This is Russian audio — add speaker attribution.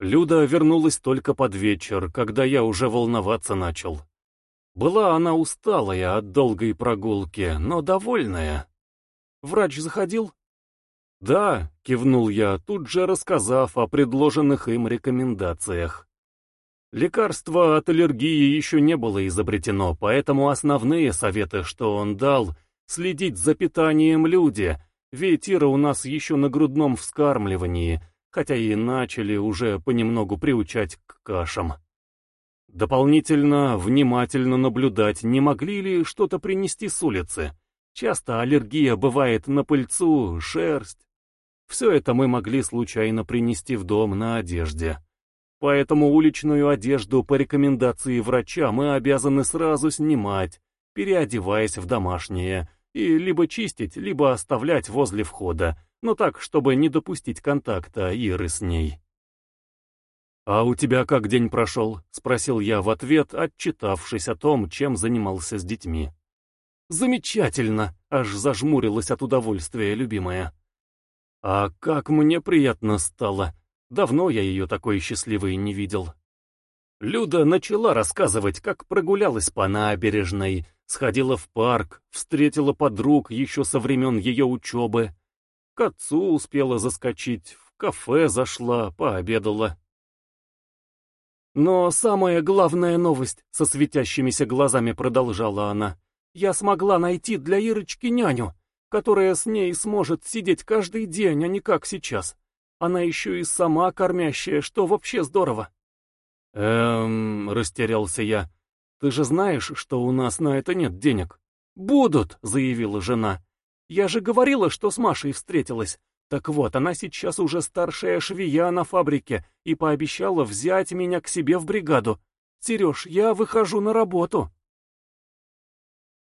Speaker 1: Люда вернулась только под вечер, когда я уже волноваться начал. Была она усталая от долгой прогулки, но довольная. Врач заходил? Да, кивнул я, тут же рассказав о предложенных им рекомендациях. Лекарства от аллергии еще не было изобретено, поэтому основные советы, что он дал, следить за питанием люди, ведь Ира у нас еще на грудном вскармливании, хотя и начали уже понемногу приучать к кашам. Дополнительно внимательно наблюдать, не могли ли что-то принести с улицы. Часто аллергия бывает на пыльцу, шерсть. Все это мы могли случайно принести в дом на одежде. Поэтому уличную одежду по рекомендации врача мы обязаны сразу снимать, переодеваясь в домашнее, и либо чистить, либо оставлять возле входа, но так, чтобы не допустить контакта Иры с ней. «А у тебя как день прошел?» — спросил я в ответ, отчитавшись о том, чем занимался с детьми. «Замечательно!» — аж зажмурилась от удовольствия, любимая. «А как мне приятно стало!» Давно я ее такой счастливой не видел. Люда начала рассказывать, как прогулялась по набережной, сходила в парк, встретила подруг еще со времен ее учебы. К отцу успела заскочить, в кафе зашла, пообедала. Но самая главная новость, со светящимися глазами продолжала она, я смогла найти для Ирочки няню, которая с ней сможет сидеть каждый день, а не как сейчас. Она еще и сама кормящая, что вообще здорово. Эм, растерялся я. Ты же знаешь, что у нас на это нет денег. Будут, заявила жена. Я же говорила, что с Машей встретилась. Так вот, она сейчас уже старшая швея на фабрике и пообещала взять меня к себе в бригаду. Сереж, я выхожу на работу.